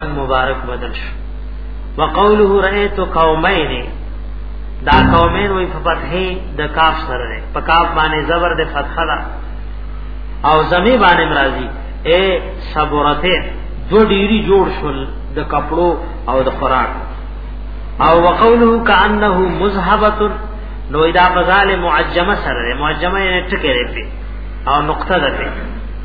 مبارک بدل شو وقوله رأيت قومين دا قومين وی فتحه د کاف سره ده په کاف باندې زبر د فتحه ده او زمي باندې مرাজি اے صبرته دو ډیری جوړ شول د کپړو او د خوراک او وقوله کانه مذهبه نو دا بغال معجمه سره معجمه یې ټکه لري او نقطه ده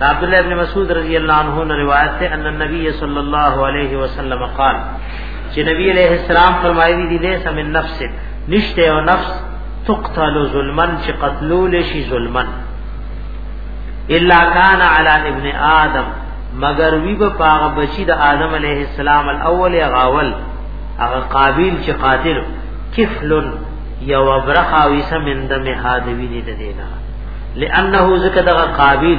دا عبد الله ابن مسعود رضی الله عنه نے روایت ہے ان النبي صلی الله علیه وسلم قال چې نبی علیہ السلام فرمایلی دی لیس من نفس نشته او نفس تقتل ظلما چې قتلول شي ظلما الا کان علی ابن آدم مگر وی به پاغه بچی د آدم علیہ السلام الاول یا غاول هغه قابیل چې قاتل کفلن یو برخه ویسه من د مهادوی دی دینا لانه ذکر دغه قابل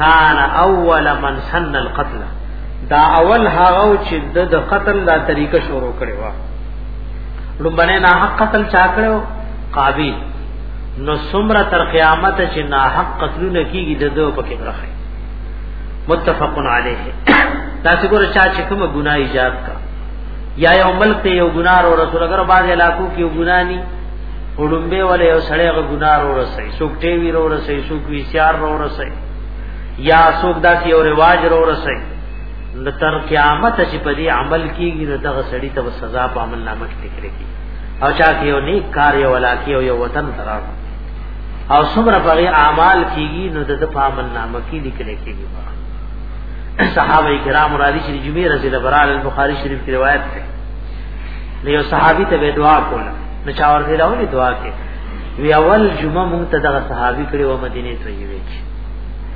کان اول من سن القتل دا اول هغه چې د قتل دا طریقه شروع کړي وا لومبنه نه حق قتل چا کړو قابل نو سمره تر قیامت چې نه حق قتلونه کیږي د دوه پکې راخي متفقن علیه دا څنګه چا چې کومه ګناه ایجاد کا یا یو ملک ته یو ګناه او رسول اگر باز علاقو کې یو ګناه ني وړمبه ولې یو سړی غو ګنار ورسې څوک ټي وی ورسې څوک وی سیار ورسې یا څوک داسې یو رواج ورسې د تر قیامت چې په دې عمل کیږي نو دغه سړی ته سزا په عمل نامه کې ذکر کی او چا کې یو نیک کار یو ولاکی او یو وطن ترار او څومره په اعمال کیږي نو د په عمل نامه کې لیکل کیږي صحابه کرام را دي چې جمعه رضی الله عنه بخاری شریف کی روایت ده یو صحابي ته دعا کوله نو چا ورته راولي دعا کې وی اول جمعه مونږ ته دغه صحابي کړي و مدینه ته یې وکی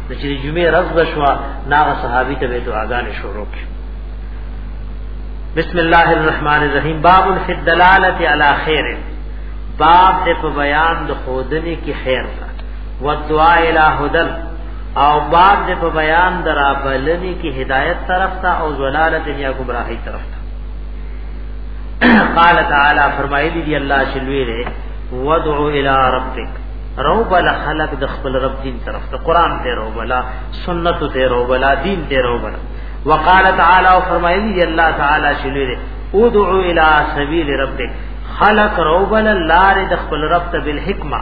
د چې جمعه رز بشوا ناغه صحابي ته به دعاګانې شروع کړي بسم الله الرحمن الرحیم باب فی الدلاله علی خیر باب د په بیان د خودنی کی خیر کا و دعا الی هدل او باب د په بیان درا بلنی کی هدایت طرف تا او زلالت یا گمراهی طرف تا قال تعالی فرمایلی دی الله شلوی دی ودع الى ربک روبل خلق د خپل رب دین طرف ته قران ته روبلا سنت ته روبلا دین ته روبلا وقال تعالی فرمایلی دی الله تعالی شلوی دی ادع الى سبیل ربک خلق روبل لار د خپل رب ته بالحکمه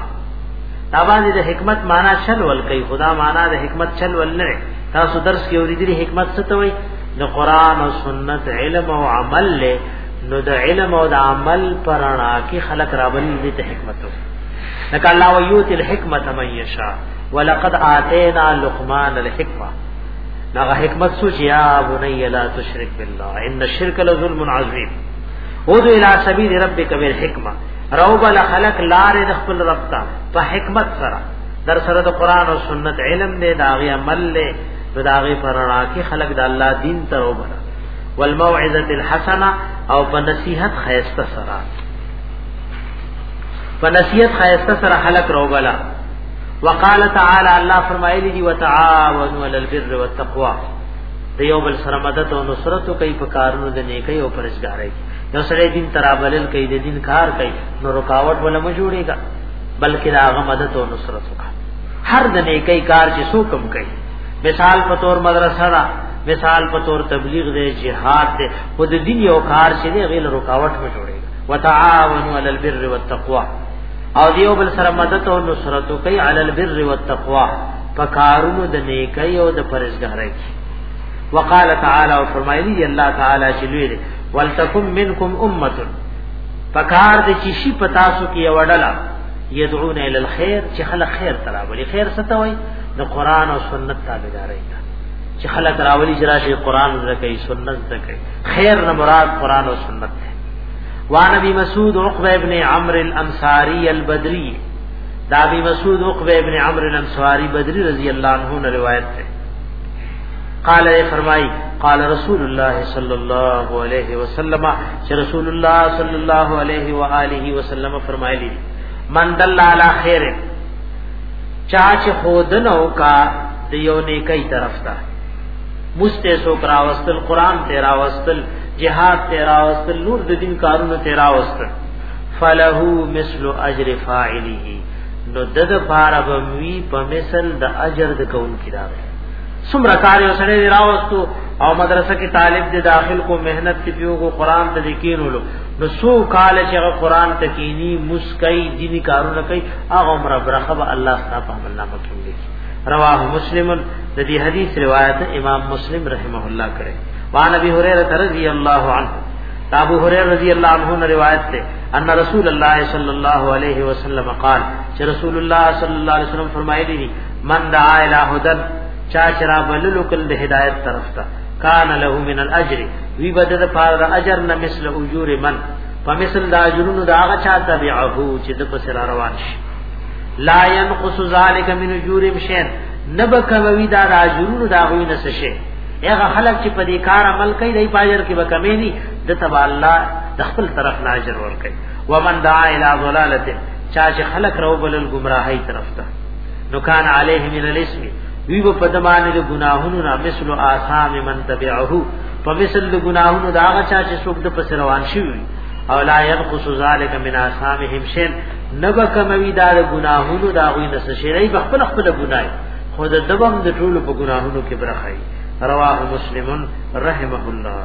دا باندې د حکمت معنا شل ول کوي خدا معنا د حکمت شل ول نه تاسو درس کې ورېدلې حکمت څه ته وایي د قران او سنت علم او عمل له نو د علم او د عمل پرانا کې خلق راولي د حکمت نک الله ویوت الحکمت من یشا ولقد آتینا لقمان الحکمه ناغه حکمت سوچ یا بنی لا تشرک بالله ان الشرک لظلم عظیم ودو الى سبیل ربک بالحکمه روب لخلق لار د خپل رب ته په حکمت سره در سره د قران او سنت علم دې داغه عمل له نو دا غي پر رڼا کې خلق د الله دین ته وبره والموعظه الحسنه او په نصیحت خیسته سره په نصیحت خیسته سره خلق روبلا وقال تعالی الله فرمایلی دی وتعاونوا علی البر والتقوا د یو بل سره مدد او نصرت کوي په کارونو د نیکي او پرهیزګارۍ یو سره دین ترابلل کوي د دین کار کوي نو رکاوټ ولا مجوړيږي بلکې دا غمدت او نصرت وکړي هر د نیکی کار چې سو کم کوي مثال په تور مدرسه را مثال په تور تبلیغ دی جهاد دی خو د دین یو کار چې دی غیر رکاوټ مې جوړي وتعاونوا علی البر والتقوا او دیو بل سره مدد او نصرت کوي علی البر والتقوا پکارونو د نیکی او د پرهیزګارۍ وقال تعالی او فرمایلی دی الله تعالی چې لوی دی ولتکم منکم امه پکار د چی شي پتا سو کې وړلا يدعون الى الخير چې خلک خیر تراولي خیر څه ته وای د قران او سنت تابعداري ده چې خلک راولي چې راشي قران زکه سنت زکه خیر نه مراد قران او سنت ده وان ابي مسعود عقبه ابن عمرو الانصاري البدري دا ابي مسعود عقبه ابن عمرو الانصاري بدري رضی الله عنه روایت ده قال اے فرمائی قال رسول الله صلی الله علیه وسلم چې رسول الله صلی الله علیه و آله وسلم فرمایلی من دل علی خیر چا چې خودنو کا د یو نیکي طرف ته مسته سو کراوستل قران تیرا وستل جهاد تیرا وستل نور د دین کارونه تیرا وستل فله مثل اجر فاعله نو دد بار بموی په مثل د اجر د کون کی داوی څومره کار یې سره راوستو او مدرسه کې طالب دې داخل کو مهنت کې پیوغو قران ته دکینولو نو سو کال چې هغه قران ته کینی مسکای دینی کارونه کوي هغه عمر برخه به الله تعالی په عمل نامه کوي رواه مسلم د دې حدیث روایت امام مسلم رحمه الله کړي وان ابي هريره رضی الله عنه ابو هريره رضی الله عنه نے روایت ته ان رسول الله صلی الله علیه وسلم قال چې رسول الله صلی الله علیه وسلم فرمایلی دي من دعا الى هدن چا چرا بللو کل د هدایت طرف ته کان له من الاجر وی بدد پار اجر نه مثل اجور من فمثل دا اجرونو دا هغه چا تبعه چې د پس را روان شي لا ينقص ذلك من اجور مشين نبکوي دا اجرونو دا غوي نه شي هغه خلک چې په دې کار عمل کوي دای پاجر کې به کمی نه د تبع الله د خپل طرف نه اجر ور کوي ومن دعا الى ضلالته چا چې خلق رو بلل گمراهی طرف ته نو کان علیه من الاسم وی و پدمانه د گناهونو نه مثل آثام من تبعه په مثل د گناهونو دا هغه چا چې څوک د پس روان شي او لا ينقص ذلك من آثامهم شيء نبا کموي دا د گناهونو دا غوي نس شي نه بخپل خپل گناي خو د دبم د ټولو په گناهونو کې برخه رواه مسلمن رحمه الله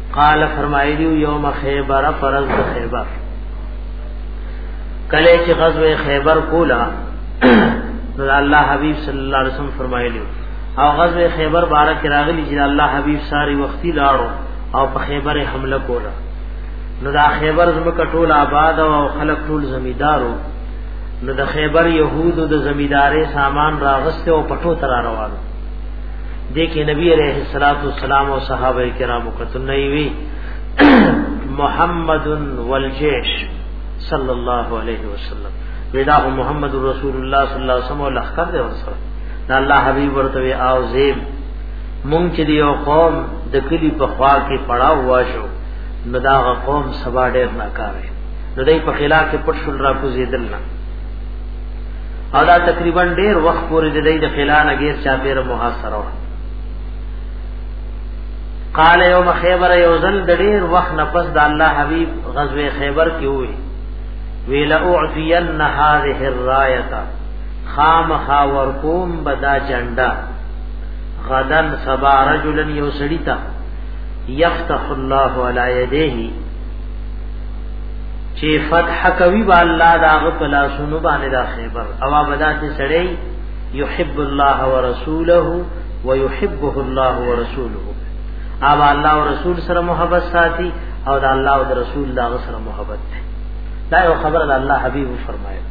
قال فرمایلی یوم خیبر فرض خیبر کله چې غزوه خیبر کولا نو الله حبیب صلی الله علیه وسلم فرمایلی او غزوه خیبر بارک راغلی چې الله حبیب ساری وختي لاړو او په خیبر حمله کولا نو دا خیبر زمکه ټول آباد او خلک ټول زمیدارو نو د خیبر يهودو د زمیدارې سامان راغسته او پټو تر روانو دې کې نبی عليه الصلاه والسلام او صحابه کرامو قتل نه وی محمد والجيش صلى الله عليه وسلم ودا محمد رسول الله صلى الله عليه وسلم لخر دې ورسره دا الله حبيب ورته او زیم مونږ چې یو قوم د کلی په خوا کې پړاو واشو نو دا قوم سبا ډېر ناکاره نو دای په خلاف کې پټ شول را کوزیدل نه او دا تقریبا ډیر وخت پورې د دې د خلانه غیر چا پیر محاصره وه قال یوم خیبر یوزل د ډیر وخت نه پس د الله حبیب غزوه خیبر کې وې ویل اعطین هذه الرایه خام خا ورقوم بدا جنډا غدن سبا رجلن یو سړی تا یفتح الله علی یدیه چې فتح کوي با الله دا غپلا سونو باندې دا خیبر او بدات سړی يحب الله ورسوله ويحبه الله ورسوله او الله او رسول سره محبت ساتي او دا الله او رسول دا سره محبت ده دا یو خبر د الله حبیب فرمایي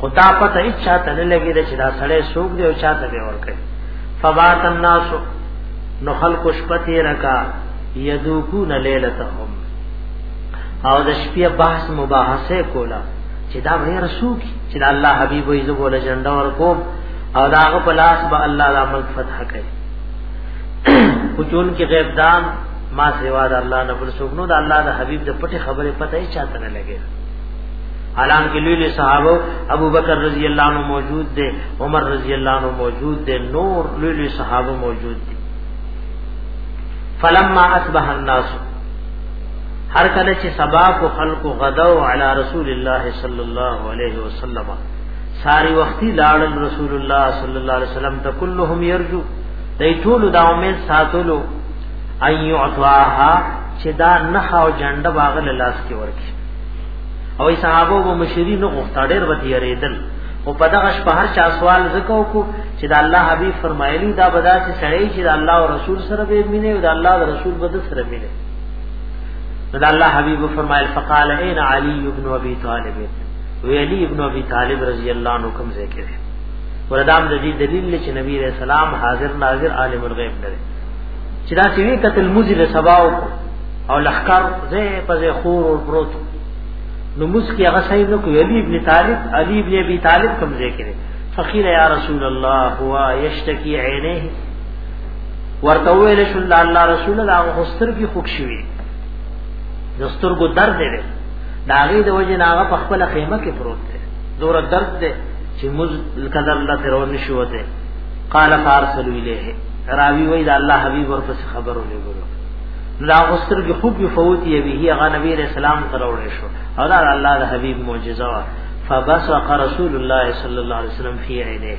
خدا پته هیڅ چاته نه لګی چې دا سړی سوق دی او چاته به ور کوي فبات الناس نو خلق شپتی رکا یذوقون لیلتهم او د شپې بحث مباحثه کوله چې دا به رسول چې د الله حبیب وي زه بوله جنډه ورکوم او داغه په لاس به الله د ملک فتح کوي خو چون کې غیب دان ما سوا د الله نه بل څوک نو د الله د حبیب د پټه خبره پته یې چاته نه لګي حالان کې لوی صحابه ابو بکر رضی الله عنه موجود دي عمر رضی الله عنه موجود دي نور لوی صحابه موجود دي فلما اصبح الناس هر کله چې سبا کو خلق غدو علی رسول الله صلی الله علیه وسلم ساری وختي لاړ رسول الله صلی الله علیه وسلم ته كلهم يرجو دای ټول دا امید ساتلو ايو اطواها چې دا نه او جنډه باغ لاس کې ورکی او صحابه وو مشری نو غختړر وتی ریدل او په دغه شپه هر چا سوال زکو کو چې د الله حبيب فرمایلی دا بدا چې سړی چې د الله او رسول سره به مینه او د الله او رسول بده سره مینه دا الله حبيب فرمایل فقال اين علي ابن ابي طالب وی علي ابن ابي طالب رضی الله عنه کوم ځای کې وردام د دې دلیل چې نبی رسول الله حاضر ناظر عالم الغیب نه چې دا چې قتل مزل سباو او لخر زه په زه خور او بروتو نو مسکی هغه صحیح نو کوي علي ابن طالب علي ابن ابي طالب کوم ځای کې فقيل يا رسول الله هو يشتكي عينيه ورته ویل شو الله الله رسول الله هغه ستر کې خوښ شوی دستور کو درد دی داغه د وجه ناغه په خپل خیمه کې پروت دی زور درد دی چې مز قدر الله ترور نشو ته قال فارسلوا الیه راوی وای دا الله حبیب ورپس خبرو لګو دا غستر کې خوب فوت یې به هغه نبی رسول سلام تر وړې شو او دا الله د حبیب معجزه وا فبصق رسول الله صلی الله علیه وسلم فی عینه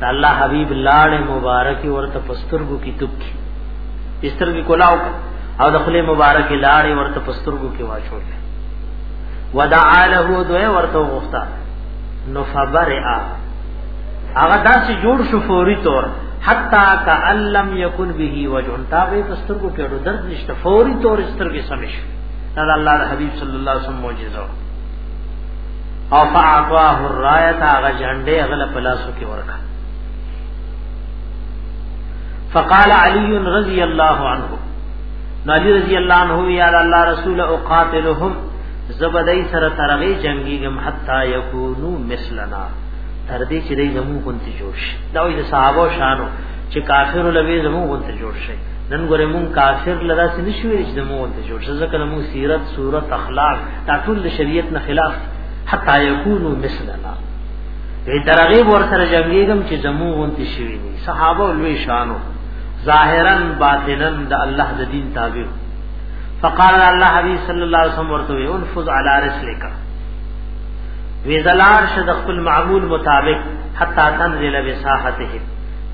دا الله حبیب لاړ مبارک ورته پسترګو کې تک استرګې کولاو او د خپل مبارک لاړ ورته پسترګو کې واچول ودعا له دوه ورته وغوښته نو فبرئ هغه داسې جوړ شو فوري طور حتا کعلم یکن به وجن تا به پسترګو کې ورو درد نشته فوري طور سترګې سم شو دا الله د حبيب صلی الله علیه وسلم معجزه او فاعطاه الرايه هغه جنډه غل پلاسو کې ورکا فقال علي رضي الله عنه نالی رضی اللہ عنہ یا اللہ رسول اقاتلهم زبدای سره ترغی جنگیګم حتا یکونو مثلنا تر دې چې دای زمو غونتی جوړ شي دا وي د صحابه شانو چې کافر لوي زمو غونتی جوړ شي نن ګورې مون کافر لدا سې نشوي چې زمو غونتی جوړ شي ځکه مون سیرت صورت اخلاق دا ټول د شریعت نه خلاف حتا یکونو مثلنا وی ترغیب ور سره جنگیږم چې زمو غونتی شوی دي صحابه لوي شانو ظاهرا باطنا د الله د دین تابع فقال الله حبیب صلی الله علیه وسلم ورته انفذ علی رسلک وی زلار شه د خپل معمول مطابق حتا تنزل بساحته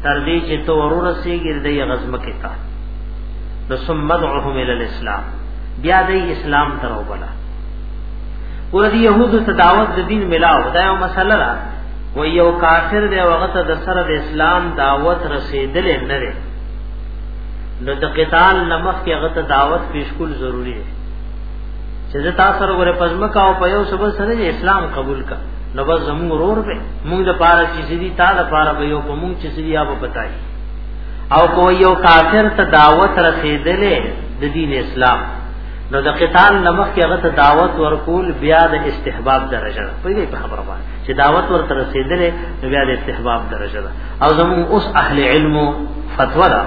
تر دې چې تو ورور سي ګرځي غزم کې تا نو ثم دعهم الى الاسلام بیا دې اسلام تر وبلا ور دي يهود ته دعوت د دین ملاو دا یو مسله را و یو کافر دی وخت د سره د اسلام دعوت رسیدل نه لري نو د قتال نمخ کې غته دعوت پیش کول ضروری دی چې زه تاسو سره غره پزما کا او په یو سبب سره اسلام قبول کا نو بس زمو غرور به موږ د پاره چې سړي تا د پاره به یو په موږ چې سړي یا به پتاي او کو یو کافر ته دعوت رسیدلې د دین اسلام نو د قتال نمخ کې هغه ته دعوت ورکول بیا د استحباب درجه ده په دې په خبره باندې چې دعوت ورته رسیدلې نو بیا د استحباب درجه ده او زمو اوس اهل علم فتوا ده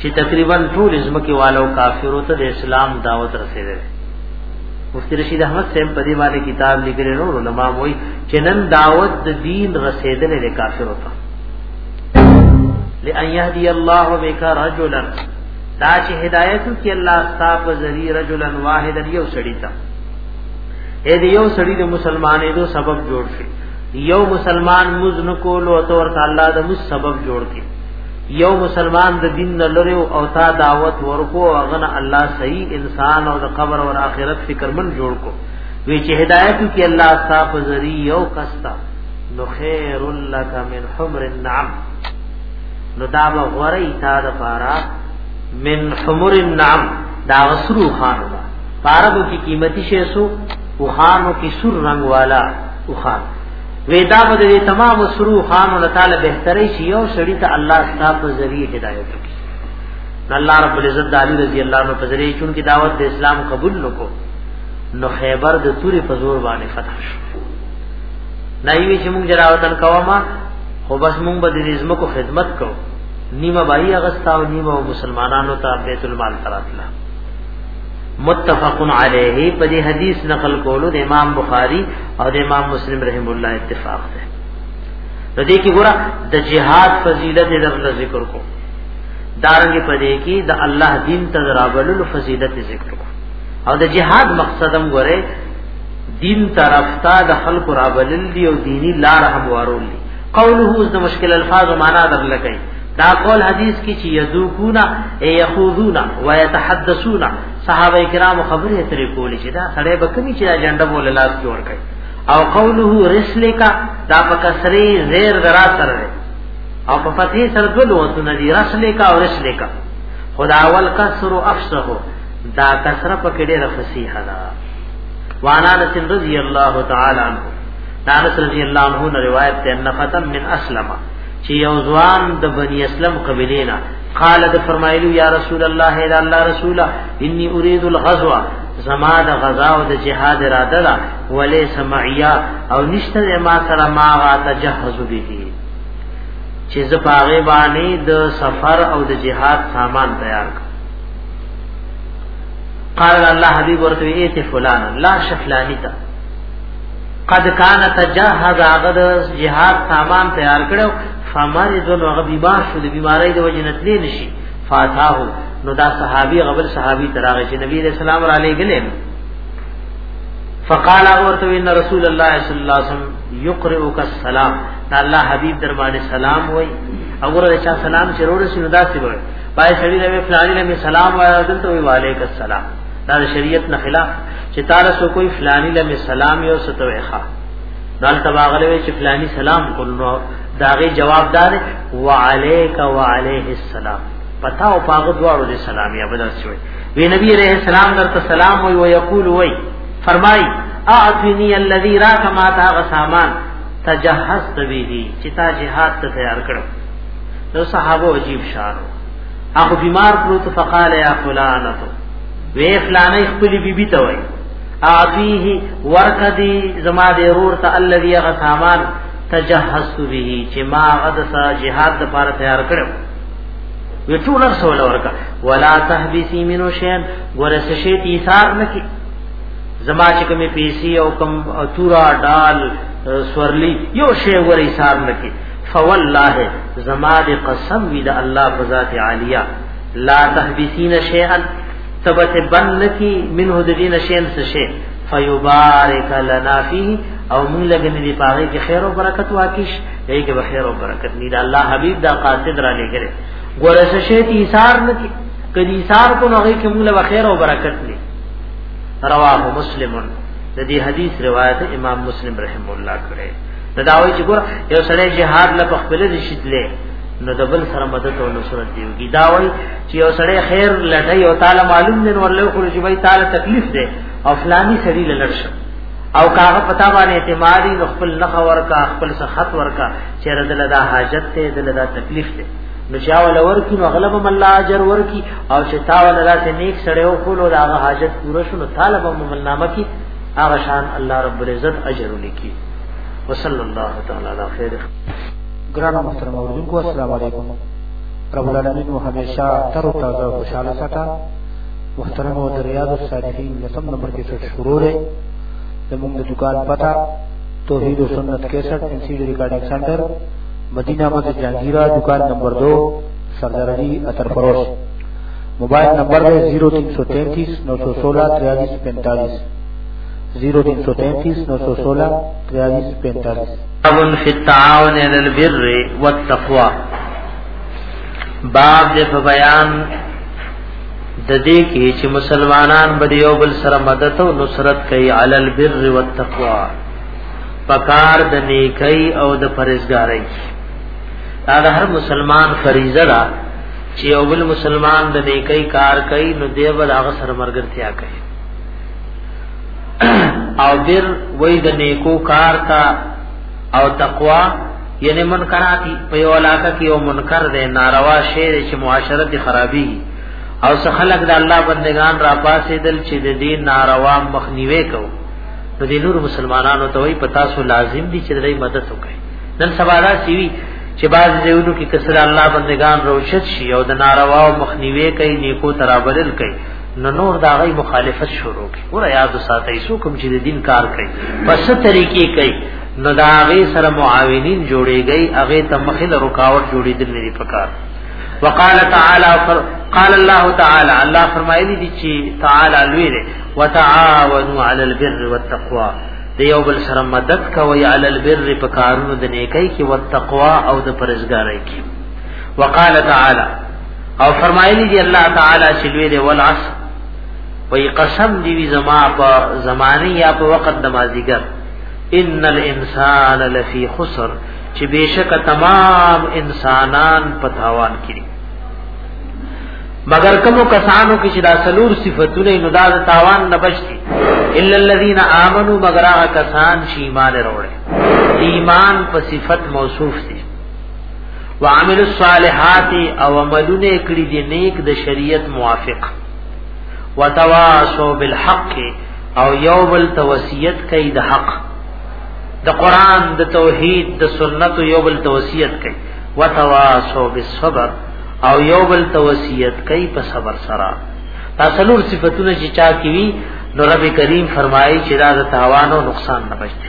چې تقریبا ټول ځمکه والو کافرو ته د اسلام دعوت رسیدل مفتی رشید احمد سیم په دې باندې کتاب لیکلی نو علماء وایي چې نن دعوت د دین رسیدل د کافرو ته لئن یهدی الله بک رجلا دا چې هدایت کی الله ستاسو ذری رجلا واحدا یو سړی ته اې دې یو سړی د مسلمانې دو سبب جوړ شي یو مسلمان مزن کولو او تور الله د مس سبب جوړ کړي یو مسلمان د دین نه لری او تا دعوت ورکو او غنه الله صحیح انسان او د قبر او آخرت فکر من جوړ کو وی چې هدایت کی الله صاحب ذری یو کستا نو خیر لک من حمر النعم نو دا به غوری تا د پارا من حمر النعم دا وسرو خان دا پارا کی قیمتي شی سو او خانو کی سر رنگ والا او خان وی دا به دې تمام سرو خان او تعالی بهتري شي یو سړی ته الله ستاسو په ذریعہ هدایت وکړي الله رب العزت د علی رضی الله عنه په ذریعہ چون کې دعوت د اسلام قبول نکو نو خیبر د توري په زور باندې فتح شو نه وی چې موږ جراوتن کوما خو بس موږ به د رزمو کو خدمت کو نیمه بای اغستا او نیمه مسلمانانو ته بیت المال تراتلا متفق علیه په دې حدیث نقل کولو د امام بخاری او د امام مسلم رحم الله اتفاق ده د دې کې ګوره د جهاد فضیلت درته ذکر کو دارنګ په دې کې د الله دین ته درابلل فضیلت ذکر کو او د جهاد مقصدم ګوره دین طرف ته د خلق رابلل دی او دینی لار هم وارول دی قوله د مشکل الفاظ معنا درلکې دا قول حدیث کی چې یذوقونا یخوذونا ويتحدثونا صحابه کرام خبره ترې کولې چې دا سړی به کومي چې اجنډا بوله لاس کې ور کوي او قوله رسلکا دا په کسری زیر درا سره او په فتحې سره دوه لوتونه دي رسلکا او رسلکا خدا اول کسر او افسه دا کسر په کې ډېر فصیح ده وانا انس رضی الله تعالی عنہ انس رضی الله عنه روایت ته نفتا من اسلمہ چې یو ځوان د بنی اسلم قبیله نه قال د فرمایلو یا رسول الله الا الله رسولا انی اريد الغزو زما د غزا او د جهاد اراده ده ولې سمعیا او نشته ما سره ما غا تجهز به چې ز پاغه باندې د سفر او د جهاد سامان تیار کړ قال الله حبيب ورته ایت فلان لا شفلانی تا قد کان تجهز هغه جهاد سامان تیار کړو فمرض نو هغه بیمار شو د بیماری د وجه نه تلی نشي فاتاه نو دا صحابي غبل صحابي تراغه چې نبی رسول الله علیه وسلم فقال اورته ان رسول الله صلی الله علیه وسلم یقرئک السلام دا الله حبیب در باندې سلام وای او ورته چا سلام چې ورسې نو داسې وای پای سړی له فلانی له سلام وای دلته وی وعلیک السلام دا شریعت نه خلاف چې تعالی سو کوئی فلانی لمه سلام یو ستوخه دال تباغلوی چې فلانی سلام کولو داغه جواب دار وعلیک وعلیه السلام پتا او پاغه دواړو دې سلام یا بدل شوی وی نبی علیہ السلام درته سلام وی او یقول وی فرمای اعطنی الذی راک ما تا غسامان تجهزت به چې تا جهاد ته تیار کړو نو صحابه عجیب شارو هغه بیمار پروت فقال یا فلانه وی فلانه خپل بیبي ته وای اعطيه ورکدي زما د رور ته الذي غسامان تجهزت به چې ما غد سا جهاد د پاره تیار کړو وی ټول رسول ورکا ولا تحبسي منو شين ورس شي تیثار نکي زما چې کومې پیسې او کم تورا ډال سورلی یو شی ور ایثار نکي فوالله زما د قسم وی د الله بذات عالیه لا تحبسین شیئا تبت بن نکی منه د دین شین څه شی فیبارک لنا فیه او موږ لګنې دی پاره کې خیر او برکت واکیش دی کې خیر او برکت نه دا الله حبیب دا قاصد را لګره ګوره څه شی تی ایثار نکی کدی ایثار کو نه کې موږ له خیر او برکت نه رواه مسلمون د دې حدیث روایت امام مسلم رحم الله کړه دا داوی چې ګور یو سړی جهاد لپاره خپل رشید لې نو د بل سره مدد او نصرت دیږي دا وای چې یو سړی خیر لټي او تعالی معلوم دی نو له خو چې وای تعالی تکلیف دی او فلانی سړی لړ شو او کاغه پتا باندې اعتمادي نو خپل نخ ورکا خپل سخت ورکا چې رضل دا حاجت ته دل دا تکلیف دی نو چا ول ورکی نو غلب مل الله اجر ورکی او چې تا ول الله ته نیک سړی او خپل دا حاجت پوره شو نو طالب مل نامه کی هغه شان الله رب العزت اجر لکی وصلی الله تعالی علی خیر ګران محترم اوریدونکو السلام علیکم رب العالمین مو همیشه تر او تازه خوشاله ساته محترم او دریاد الصالحین لسم نمبر کې سټ شروع دی زموږ د دکان پتا توحید و سنت 61 ان سی ریکارډینګ سنټر مدینہ مسجد جهانگیرہ دکان نمبر 2 سردار علی اتر فروش موبایل نمبر ہے 0333 916 4345 0333 916 4345 باب فی التعاون علی البر والتقوا باب دې په بیان د دې کې چې مسلمانان به یو بل سره مدد او نصرت کوي علی البر والتقوا پکار د نیکي او د پرهیزګارۍ دا د هر مسلمان فریضه ده چې یو بل مسلمان د نیکي کار کوي نو دی به هغه سره مرګرتیا کوي او بر وای د نیکو کار تا او تقوا یعنی منکرات په یو علاقه کې یو منکر دی ناروا شی دی چې معاشره دي خرابي او څه خلق د الله بندگان را پاسې دل چې د دین ناروا مخنیوي کو نو د نور مسلمانانو ته وی پتا سو لازم دي چې د دې مدد وکړي نن سبا دا سیوی چې باز دیونو کې کسر الله بندگان روشت شي او د ناروا مخنیوي کوي نیکو ترابرل کوي نو نور دا غي مخالفت شروع کی ور یاد ساتي سو کوم چې دین کار کوي پس طریقې کوي نو دا غي سره معاونین جوړيږي هغه ته مخل رکاوټ جوړې دل نه پکار وقال تعالی فر... قال الله تعالی الله فرمایلی دي چې تعالی لوی دی وتعاونوا علی البر والتقوا د یو بل سره مدد کوي علی البر په کارونو د نیکۍ کې والتقوا او د پرهیزګارۍ کې وقال تعالی او فرمایلی دی الله تعالی چې لوی دی والعصر وی قسم دی وی زما په زمانه یا په وخت د مازیګر ان الانسان لفی خسر چې بشک تمام انسانان په تاوان کړي مگر کوم کسانو کې چې دا سلور صفاتونه نو دا تاوان نه بچي الا الذين امنوا مگر هغه کسان چې ایمان وروړي ایمان په صفت موصوف دي وعمل الصالحات او عملونه کړی دي نیک د شریعت موافق وتواصوا بالحق او یو بل توصیت کوي د حق د قران د توحید د سنت یو بل توصیت کوي وتواصوا بالصبر او یو بل توصیت کوي په صبر سره تاسلور صفاتونه چې چا کوي نو رب کریم فرمایي چې دا د تاوان او نقصان نه بچي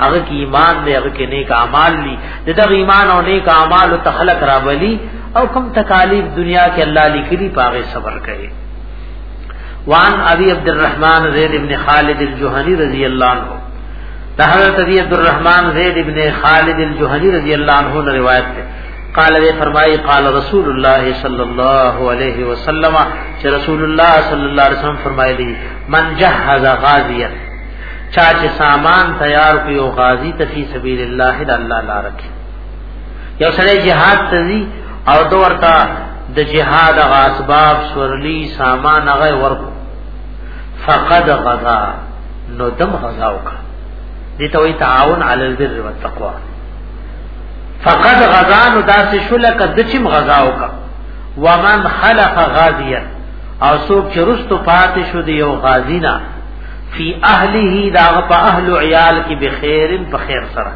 هغه کې ایمان دی هغه کې نیک اعمال دي دغه ایمان او نیک اعمال او تخلق را بلی او کم تکالیف دنیا کې الله لیکلي پاغه صبر کوي وان ابي عبد الرحمن زید ابن خالد الجهني رضی الله عنه دا حضرت ابي عبد الرحمن زید ابن خالد الجهني رضی الله عنه نے روایت ہے قال وی فرمائی قال رسول اللہ صلی اللہ علیہ وسلم کہ رسول اللہ صلی اللہ علیہ وسلم فرمائے دی من جہز غازیت چا چې سامان تیار کوي او غازی ته فی سبیل الله د الله لار کې یو سره جهاد تزي او دو ورته د جهاد غ اسباب سورلی سامان هغه ورکو فقد غزا نو دم غزا وکا دي ته وی تعاون علی البر والتقوا فقد غزا نو داسې شو لکه د چم غزا وکا ومن خلف غازیا او څوک چې رستو پاتې شو دی یو غازینا فی اهله دا په اهل عیال کې به خیرن په خیر سره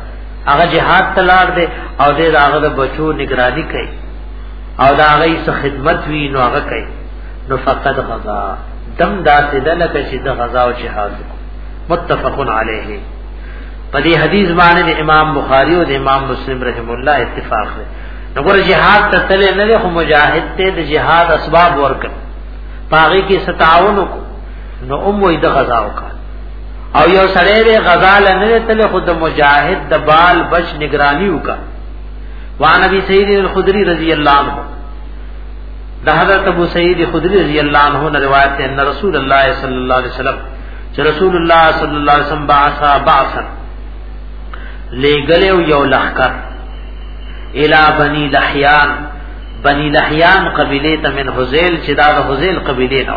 هغه جهاد تلار دی او دې هغه د بچو نگرانی کوي او دا هغه څه خدمت وی نو هغه کوي نو فقط غزا دم دا سیده لکه چې د غزا او جهاد متفقن علیه په دې حدیث باندې د امام بخاری او د امام مسلم رحم الله اتفاق دی نو ګور جهاد ته تل نه خو مجاهد ته د جهاد اسباب ورکړ پاغي کې ستاونو کو نو ام وې د غزا وکړه او یو سړی به غزا لنه تل خود مجاهد د بال بچ نگرانی وکړه وان ابي سعيد الخدري رضی الله عنه د حضرت ابو سعید خدری رضی الله عنه نے روایت ہے ان رسول اللہ صلی اللہ علیہ وسلم چې رسول الله صلی الله علیه وسلم بعثا بعثا لګلو یو لخر الی بنی لحیان بنی لحیان قبیله ته من حذیل چې دا د حذیل قبیله نه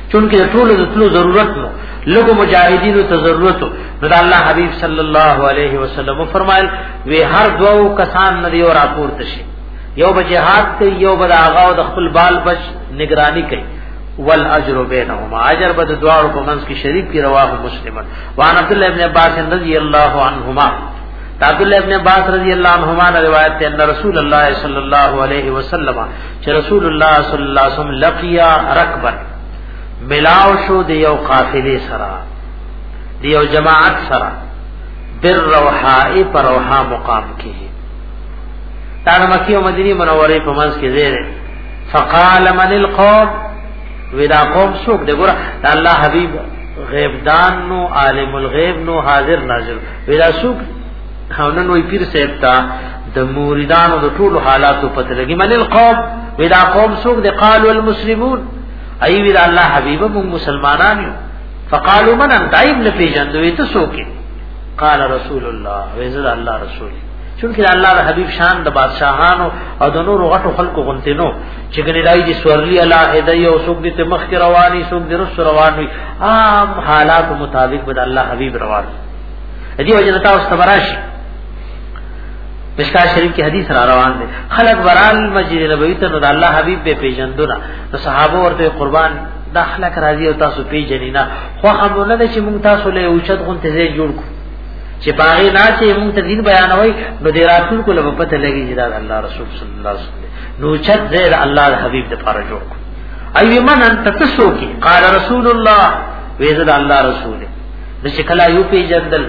چونکه د ټولو د تلو ضرورت نو لګو مجاهدینو ته ضرورت نو د الله حبیب صلی الله علیه وسلم فرمایل وی هر دوو کسان نه یو راپور تشي یو به جهاد کوي یو به هغه د خپل بال بچ نگرانی کوي والاجر بینهما اجر به د دوار په منځ کې شریک کی رواه مسلمن وان عبد الله ابن عباس رضی الله عنهما عبد الله ابن عباس رضی الله عنهما روایت ہے ان رسول الله صلی الله علیه وسلم چې رسول الله صلی الله علیه وسلم لقیا رکبا ملاو شو د یو قافله سره د یو جماعت سره بر روحاء پر روحا مقام کې دا مکی او مدینه منوره په منځ کې زیره فقال من القوم ودا قوم څوک دی ګور الله حبیب غیب دان نو عالم الغیب نو حاضر ناظر ودا څوک نن وی پیر صاحب تا د موریدانو د ټولو حالاتو پته لګي من القوم ودا قوم سوق د قالوا المسلمون ای وی الله حبیب موږ مسلمانان یو فقالوا من انت ایب نه پیژندو وی ته سوق قال رسول الله وزد الله رسول چونکه الله د حبیب شان د بادشاہانو او د نورو غټو خلکو غونتی نو چې ګنې دای دي سورلی الله هدی او سوق دې ته مخ رواني سوق دې رس رواني عام حالات مطابق بد الله حبیب رواني دې وجنه تاسو تبراش مشکا شریف کې حدیث را روان دي خلق ورال مسجد نبوي ته د الله حبيب به پیژندونه نو صحابه ورته قربان دا خلق راضي او تاسو پیژنې نه خو هم نه چې مونږ تاسو له اوچت غونته زی جوړ کو چې باغې نه چې مونږ ته دین بیانوي نو د راتل کو له پته لګي چې دا الله رسول صلی الله علیه وسلم نو چت زید الله حبیب د پاره جوړ کو ایمن انت تسو کی قال رسول الله ویزد الله رسول نو چې کله یو پی جندل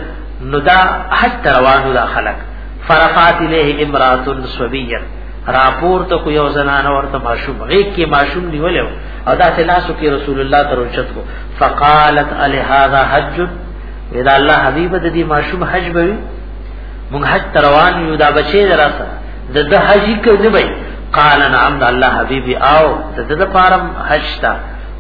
نو دا حتی روانو دا خلق فرفات الیه امرات صبیه راپور ته کو یو زنانه ورته ماشوم غیږ کې ماشوم نیولې او دا تلاسو کې رسول الله تر اوچت کو فقالت الی هذا حج اذا الله حبیب د دې ماشوم حج به مونږ حج روان یو دا بچی دراسه د د حج کې نه وای قال نعم الله حبیبی او د د پارم حج تا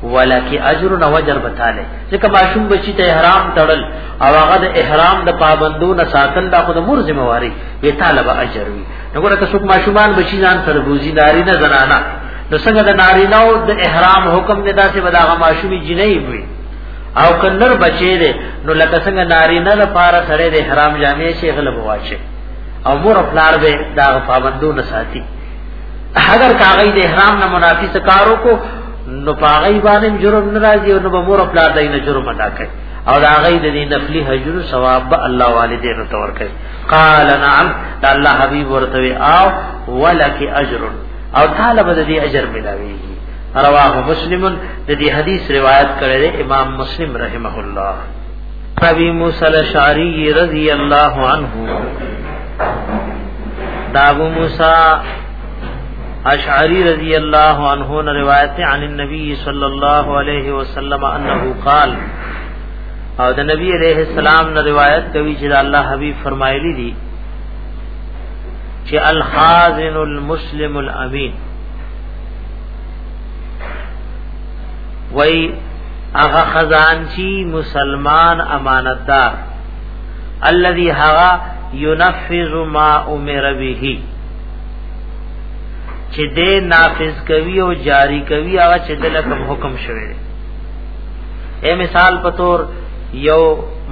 ولکه اجر نو اجر بتاله ځکه ماشوم بچی ته احرام تړل او هغه د احرام د پابندو نه ساتل دا خو د مور ذمہواری وی طالب اجر وی نګوره که څوک ماشومان بچی ځان سره بوزي ناری نه زنانا نو څنګه د نارینه او د احرام حکم نه داسې بداغه ماشومی جنۍ وی او کنر بچی دی نو لکه څنګه نارینه لپاره سره د احرام جامې شي غلب واچي او مور خپل به دا پابندو نه ساتي اگر کاغی د احرام نه منافی سکارو کو نو پاغی باندې جرم ناراضي او نو به مور خپل دای نه جرم ادا کوي او دا غي د دې نفلي حجر ثواب به الله والدین ته ورکړي قال نعم دا الله حبيب ورته او ولک اجر او طالب د دې اجر ملاوي رواه مسلم د دې حدیث روایت کړی دی امام مسلم رحمه الله ابي موسى الاشعري رضی الله عنه دا ابو موسی اشعری رضی اللہ عنہ نے روایت عن النبی صلی اللہ علیہ وسلم انه قال او د نبی علیہ السلام نے روایت کوي چې الله حبیب فرمایلی دي چې الخازن المسلم الامین وای هغه خزانچی مسلمان امانتدار الذي هغه ينفذ ما امر به چې دې نافذ کوي او جاری کوي هغه چې د لکم حکم شوی دی اے مثال په تور یو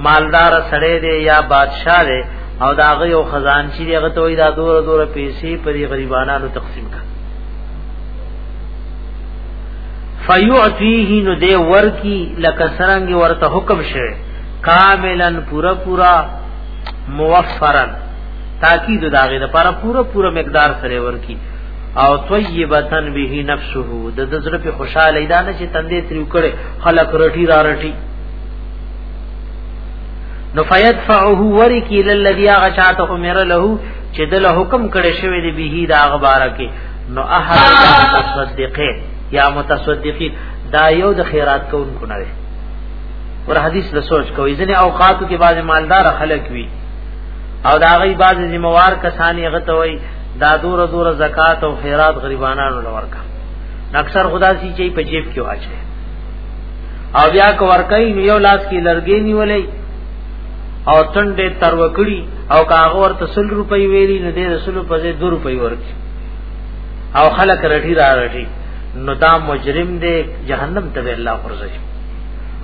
مالدار سړی دی یا بادشاہ دی او دا هغه یو خزانچی دی هغه ته وای دا دور دور پیسې پر غریبانو تقسیم کړه فیعطیه نو دې ورکی لکه سرنګ ورته حکم شوی کاملا پورا پورا موفرن تاکید دا غي د پاره پوره پوره مقدار سره ورکی او طیبتن به نفسه د دزړه په خوشاله ایدا نه چې تندې تریو کړي خلق رټی را رټی نو فیدفعه ورکی للذی غشات امر له چې د له حکم کړي شوی دی به دا غبره کې نو احد متصدقه یا متصدقی دا یو د خیرات کوونکو نه ور حدیث له سوچ کوي ځنه اوقاتو کې بعض مالدار خلک وي او دا غي باز ذمہوار کسانی غته وای دا دور دور زکات او خیرات غریبانو لورکا اکثر خدا سي چي په جیب کې واچي او بیا کو ورکای نو یو لاس کې لرګي نیولې او تندې تر وکړي او کاغه ورته 100 روپۍ ویلي نو دې رسول په دې 2 روپۍ ورکړي او خلک رټي را رټي نو دا مجرم دې جهنم ته الله ورځي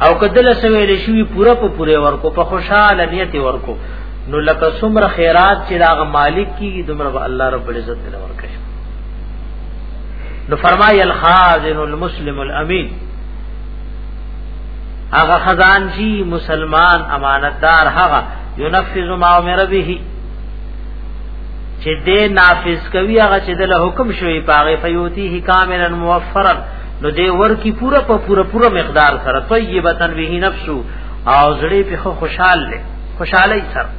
او کدل سویل شوی پورا په پوره ورکو په خوشاله نیت ورکو نو لکه څومره خیرات چې دا مالک کی دمر به الله رب العزت دل ورکړي نو فرمای الخازن المسلم الامین هغه خزان جی مسلمان امانتدار هغه ينفذ ما امر به چې دې نافذ کوي هغه چې د حکم شوی پاغه فیوتی حکامن موفرن نو دی ورکی پورا په پورا پورا مقدار سره طیبتن به نفسو او زړی په خوشحال دی خوشحالی سره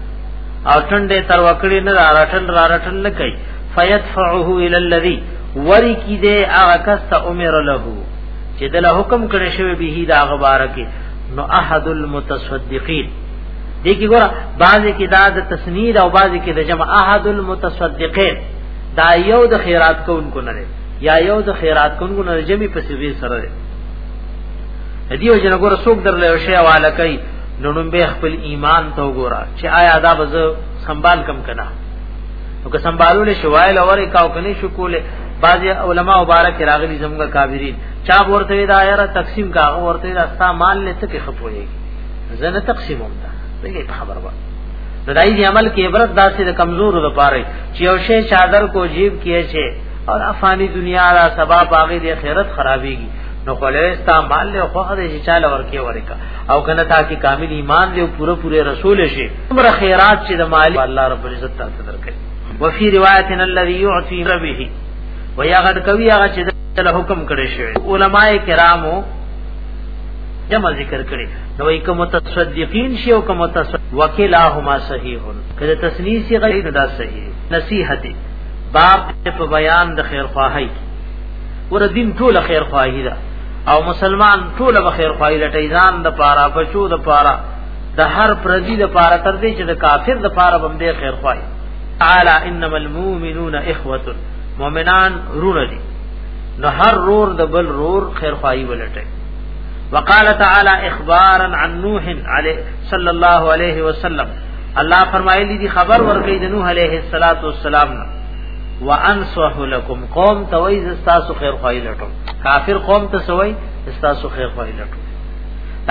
او ټنډه تر وکړي نه راټل راټل نه کوي فیدفعه الی الذی وری کی دے اغا کستا امر لہو چی دل حکم کرے شوی بیهی دا غبارکی نو احد المتصدقین دیکی گورا بعضی کی دا دا تسنید او بعضی کی دا جمع احد المتصدقین دا یو د خیرات کون کو نرے یا یو د خیرات کوونکو نه جمع په صيغه سره دی دیو جن ګور سوک در له شی والا کوي نونم به خپل ایمان ته وګوره چې آیا دا بز سنبال کم کنا نو که سنبالو له شوایل اورې کاو کني شو کوله بعض علما مبارک راغلي زموږه کابرین چا ورته دا یاره تقسیم کا ورته دا ستا مال نه ته کې خپوي زنه تقسیم هم دا دغه خبر وره دای دی عمل کې عبرت داسې د کمزورو لپاره چې یو شی چادر کو جیب کیه چې اور افانی دنیا را سبا باغی دی خیرت خرابیږي نو خلیستا مال له خو هغه چې چاله ورکه ورکا او کنه تا کې کامل ایمان دی او پوره پوره رسول شي عمر خیرات چې د مال الله رب العزت تعالی درکړي وفي روایتنا الذي يعطي ربه ويا غد کوي هغه چې له حکم کړي شوی علماء کرامو جمع ذکر کړي نو ای کوم متصدقین شی او کوم متصدق وکلاهما صحیح کله تسنیسی غیر دا صحیح نصیحت باب په بیان د خیر خواهی ور دین ټول خیر خواهی ده او مسلمان ټول به خیر خواهی لټی ځان د پاره بچو د پاره د هر پردی د پاره تر دې چې د کافر د پاره بم دې خیر خواهی اعلی انما المؤمنون اخوه مؤمنان رور دي نو هر رور د بل رور خیر خواهی ولټي وقال تعالى اخبارا عن نوح عليه صلى الله عليه وسلم الله فرمایلی دی خبر ورکړي د نوح علیه السلام نه وانصح لكم قوم توي زستاسو خیر خوای لټو کافر قوم ته سوي زستاسو خیر خوای لټو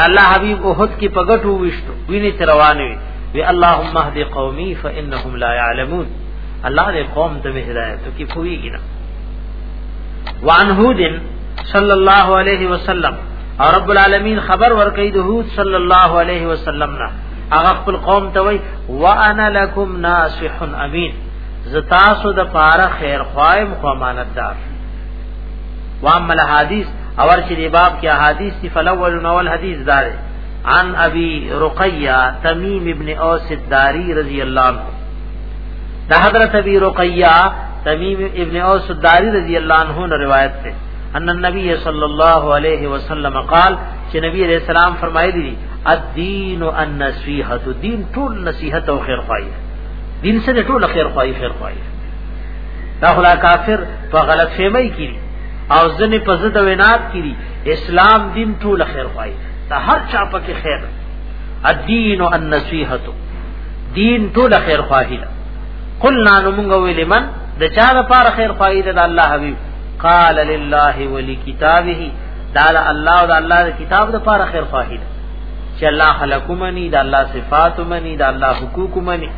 الله حبيب اوحد کې پګټو وشتو ویني تروانه وي وی اللهم اهد قومي فانهم لا يعلمون الله دې قوم ته هدایت کی پويږي نه وان هودن صلی الله علیه وسلم او رب العالمین خبر ورکړي د هود صلی الله علیه وسلم نه هغه خپل قوم ته وای وانا لکم ناصح امین زتاسو د پاره خیر خوایم خو امانتدار وامل حدیث اور چې دی باب کې احادیث دی فلول نول حدیث دار عن ابي رقيه تميم ابن اوس الداري رضی الله عنه دا حضرت ابي رقيه تميم ابن اوس الداري رضی الله عنه نے روایت ہے ان النبي صلی الله علیه وسلم قال چې نبی علیہ السلام فرمایلی الدین النصیحه دین ټول نصیحت او خیر خوای دین سره ټول خیر خوای خیر خوای دا خلا کافر په غلط فهمي کې او ځنې په زده وینات کې اسلام دین ټول خیر خوای دا هر چا په کې خیر الدین النصیحه دین ټول خیر خواهی ده قلنا نمونږ ویل من د چا لپاره خیر خواهی ده الله حبیب قال لله ولکتابه دا د الله او د الله د کتاب د پاره خیر خواهی ده چې الله خلق منی د الله صفات منی د الله حقوق منی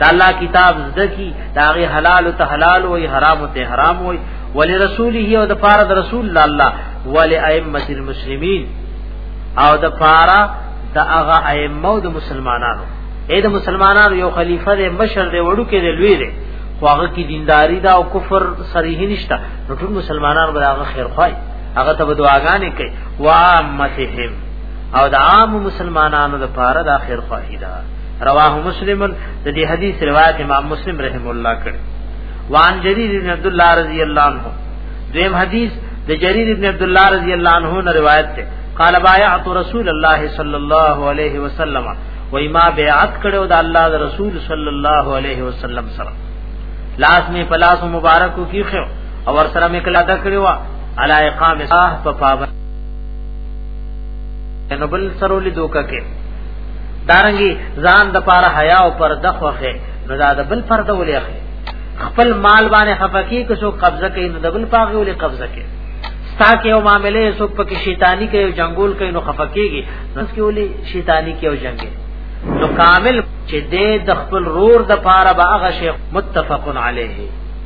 د الله کتاب زده کی دا غي حلال ته حلال او حرام ته حرام وي ولی رسوله او د پاره د رسول الله ولی ائمه المسلمین او د پاره د هغه ائمه د مسلمانانو اې د مسلمانانو یو خلیفہ د مشر د وړو کې د لوی دی خو هغه کې دینداری دا او کفر صریح نشته نو ټول مسلمانان به هغه خیر خوای هغه ته دعاګانې کوي وامتهم او د عام مسلمانانو لپاره د اخر خواهی ده رواه مسلم د دې حدیث روایت امام مسلم رحم الله کړ وان جرير بن عبد الله رضی الله عنه دیم حدیث د جرير بن عبد الله رضی الله عنه نه روایت ده قال بايعت رسول الله صلى الله عليه وسلم وای ما بیعت کړو د الله د رسول صلی الله علیه وسلم سره لاس می پلاس مبارکو کیخو او ور سره می کلا دکړو علی اقام صح په پابند نو بل سرول دوکه کې دارنګي ځان د پاره حیا او پرده خوخه نو دا د بل پرده ولې اخلي خپل مال باندې خفقي کسو قبضه کوي نو د بل پاغه ولې قبضه کوي ستا کې او معاملې سو په کې شیطانی کوي او جنگول کوي نو خفقيږي نو کې ولې شیطانی کوي او جنگي نو کامل چې د خپل رور د پاره باغه شیخ متفقن علیه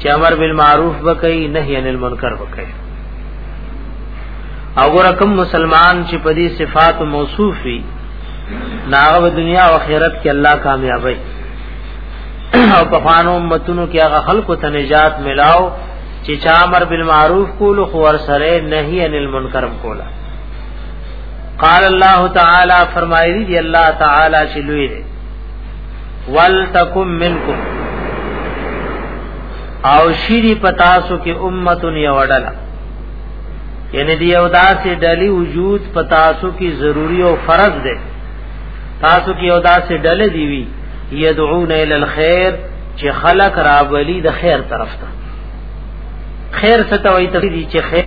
چې امر بالمعروف وکړي نهي عن المنکر وکړي او ورکم مسلمان چې په دې صفات موصوف وي ناغه دنیا او آخرت کې الله کامیابی او په خوانو امتونو کې هغه خلکو ته نجات ملاو چې چا امر بالمعروف کول خو ور سره نهي عن المنکر کولا قال الله تعالی فرمایلی دی الله تعالی چې لوی دی ولتکم منکم او شری پتاسو کې امتون یوړلا یعنی دی او داسې ډلی وجود پتاسو کې ضروری او فرض ده تاسو کې او داسې ډله دی وی یدعون ال الخير چې خلق راولي د خیر طرف ته خیر څه ته وایي تفسیر چې خیر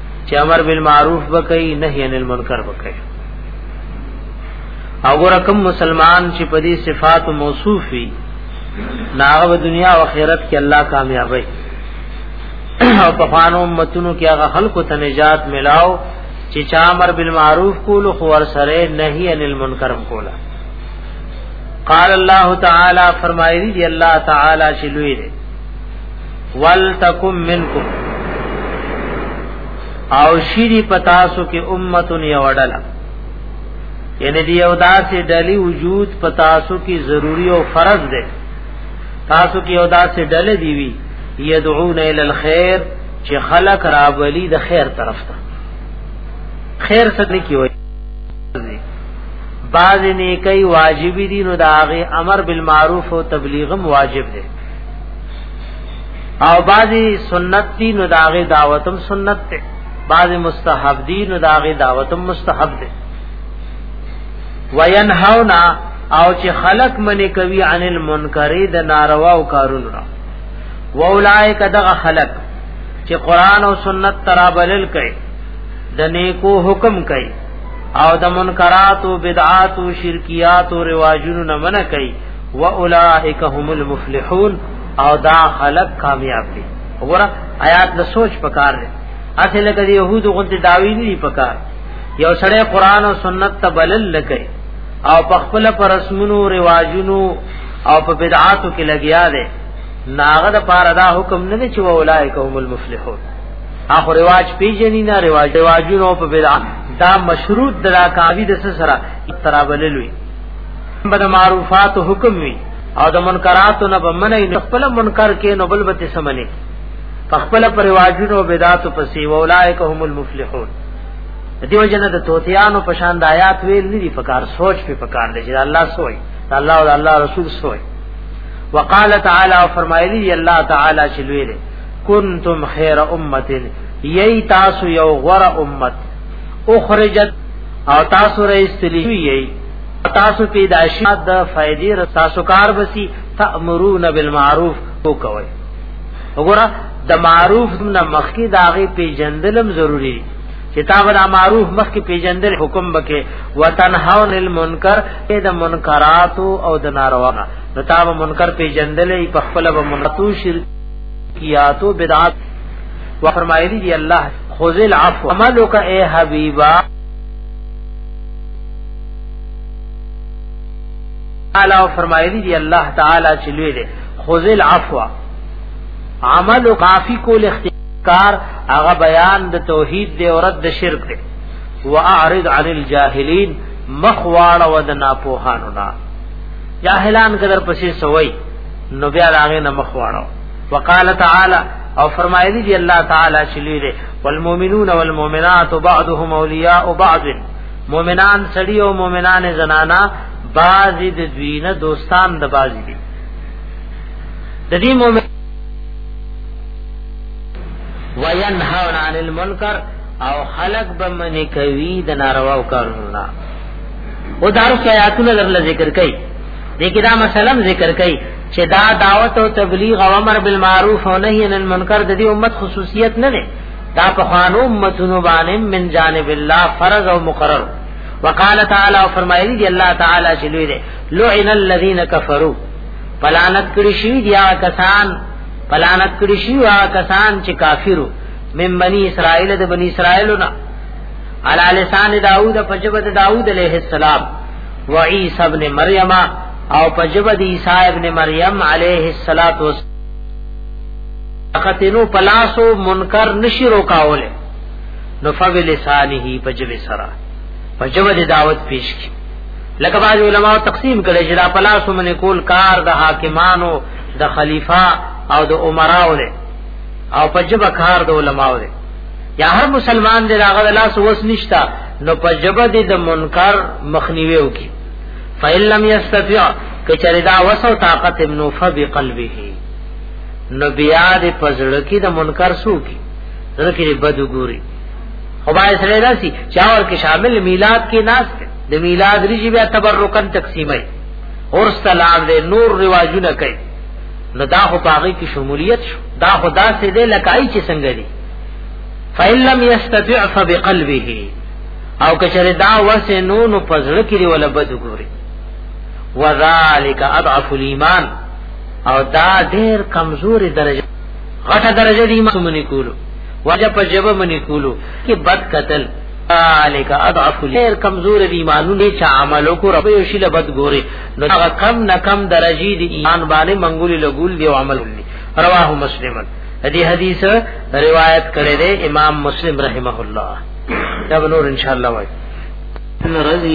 چې امر بالمعروف وکړي نهي عن المنکر وکړي او ګور کوم مسلمان چې په دې صفات موصوف وي ناغه دنیا او آخرت کې الله کامیابی او په خوانو امتونو کې هغه خلکو ته نجات ملاو چې چا امر بالمعروف کول خو ور سره نهي عن المنکر کولا قال الله تعالی فرمایلی دی الله تعالی چې لوی دی ولتکم منکم او شری پتاسو کې امتون یوډلا یعنی دی او داسې ډلی وجود پتاسو کې ضروری او فرض ده تاسو کې او داسې ډلې دی وی یدعون ال الخير چې خلق راولي د خیر طرف ته خیر څه نه کیوي بعض نیکی واجبی دي نو داغه امر بالمعروف او تبلیغم واجب دي او بعضی سنت دی نو داغه دعوتم سنت ته بعضی مستحب دی نو داغه دعوتم مستحب دی وینهونا او چې خلق منی کوي عن المنکر د ناروا او کارونو را واولائک دغه خلق چې قران او سنت ترابلل کوي د نیکو حکم کوي او د منکرات او بدعات او شرکیات او رواجونو نه منع کوي واولائک هم المفلحون او دا خلق کامیاب دي وګوره آیات د سوچ پکار دي اته لکه د يهودو غونډه داوی نه پکار یو سړی قران او سنت ته بلل لکه او په خپل پر رسمونو رواجونو او په بدعاتو کې لګیا دی ناغه د پاره دا حکم نه دی چې اولایک هم المفلحون اخو رواج پیجنی نه رواج رواجونو په بدعات دا مشروط دلا کاوی د سره ترابللوي بد معروفات حکم وی او د منکرات نه بمنه نه خپل منکر کې نو بل بت سمنه خپل پر واجب او بدعات پسې اولائک هم المفلحون دیو جن د توتیانو په شان د آیات ویل نه دي پکار سوچ په پکار دي چې الله سوئی الله او الله رسول سوئی وقال تعالی فرمایلی الله تعالی چې لوی دی کنتم خیر امه یی تاسو یو غره امت اخرجت او تاسو رئیس تلی یی تاسو پیدا شي د فائدې رساسو کار بسی تأمرون بالمعروف کو کوي وګوره د معروف نه مخکي داغه پیجندلم ضروری دی کتاب دا معروف مخکې پیجندل حکم بکې وتنهون المنکر اې د منکرات او د ناروا نو تاب منکر پیجندلې په خپل به منتو شرکیاتو بدعات و فرمایلی دی الله خذل عفو عملک اے حبیبا تعالی فرمایلی دی الله تعالی چې لوی دی خذل عفوا عمل کافی کول اختیار هغه بیان د توحید دی او رد شرک دی واعرض عن الجاهلین مخواړه ودنا پوهانو نا جاهلان قدر پسې سوئی نو بیا لاغه نه مخواړو وقال تعالی او فرمایلی دی الله تعالی چې لوی دی والمؤمنون والمؤمنات بعضهم اولیاء بعض مؤمنان سړی او مؤمنان زنانا بعضی د دوینه دوستان د بعضی دي د دې مؤمن وینهون عن المنکر او خلق بمنی کوي د نارواو کارونه او دارو آیاتونه در ذکر کړي دغه دا مسلم ذکر کړي چې دا دعوت او تبلیغ او امر بالمعروف او نهی عن المنکر د دې امت خصوصیت نه ده دا په خوانو امتونو باندې من جانب الله فرض او مقرر وقال تعالی او فرمایلی دی الله تعالی چې لوی دی لعن الذين كفروا پلانت کړی شي دی کسان پلانت کړی شي وا کسان چې کافرو من بني اسرائيل د بني اسرائيلنا على لسان داوود فجبد داوود عليه السلام وعيسى ابن مريم او فجبد عيسى ابن مريم عليه الصلاه والسلام اختینو پلاسو منکر نشی روکاوله نو فبلسانه په جبه سره په جبه د دعوت پیش کی لکه باج علماء تقسیم کړي چې دا پلاسو من کول کار د حاکمانو د خلیفہ او د عمراو له او په جبه کار د علماو له یا هر مسلمان د هغه لاس وس نشتا نو په جبه د منکر مخنیوي وکي فإِن لَّمْ يَسْتَطِعْ کچری دا وسو طاقت ابن فبقلبه نو بیا د پزړه کې د منکر سوکي زړه کې بد ګوري خو باید سره راسي چاور کې شامل میلاد کې ناس د میلاد ریجی بیا تبرکن تقسیمه اور سلام دې نور رواجونه کوي نو دا خو پاغي کې شمولیت شو دا خدا سي دې لکای چې څنګه دي فإن لم يستطع فبقلبه او کچره دا وسه نو نو پزړه کې ولا بد ګوري وذالک اضعف الايمان او دا ډیر کمزوري درجه غټه درجه دی ما منی کولو وجه په جبه منی کولو کې بد قتل ذالک اضعف لیر کمزور دی ایمانونه چې عملو کو رب یو شی لبد ګوري نو هغه کم نه کم درجی دی ایمان باندې منګولي لګول دی عمل دی رواه مسلم دې حدیث روایت کړی دی امام مسلم رحمه الله دا نور ان شاء الله وایي